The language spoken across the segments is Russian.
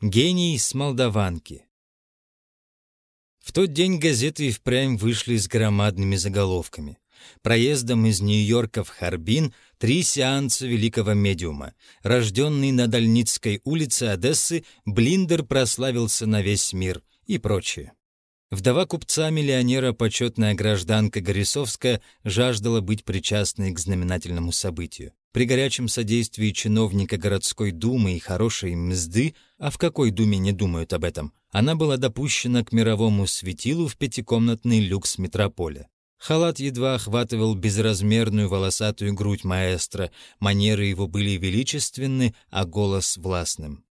Гений с Молдаванки. В тот день газеты и впрямь вышли с громадными заголовками. Проездом из Нью-Йорка в Харбин три сеанса великого медиума. Рожденный на Дальницкой улице Одессы, Блиндер прославился на весь мир и прочее. Вдова купца-миллионера, почетная гражданка Горисовская, жаждала быть причастной к знаменательному событию. При горячем содействии чиновника городской думы и хорошей мзды, а в какой думе не думают об этом, она была допущена к мировому светилу в пятикомнатный люкс метрополя. Халат едва охватывал безразмерную волосатую грудь маэстро, манеры его были величественны, а голос властным.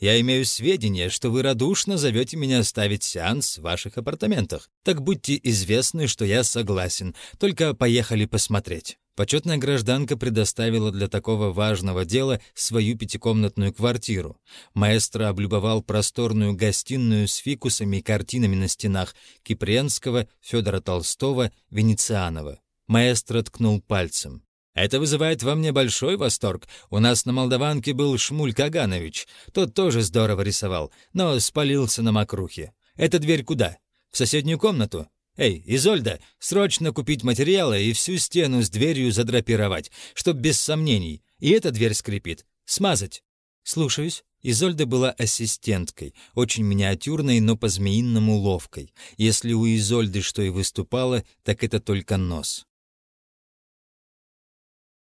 Я имею сведения, что вы радушно зовете меня ставить сеанс в ваших апартаментах. Так будьте известны, что я согласен. Только поехали посмотреть». Почетная гражданка предоставила для такого важного дела свою пятикомнатную квартиру. Маэстро облюбовал просторную гостиную с фикусами и картинами на стенах Кипренского, Федора Толстого, Венецианова. Маэстро ткнул пальцем. Это вызывает во мне большой восторг. У нас на Молдаванке был Шмуль Каганович. Тот тоже здорово рисовал, но спалился на мокрухе. Эта дверь куда? В соседнюю комнату? Эй, Изольда, срочно купить материалы и всю стену с дверью задрапировать, чтоб без сомнений. И эта дверь скрипит. Смазать. Слушаюсь. Изольда была ассистенткой, очень миниатюрной, но по-змеиному ловкой. Если у Изольды что и выступало, так это только нос.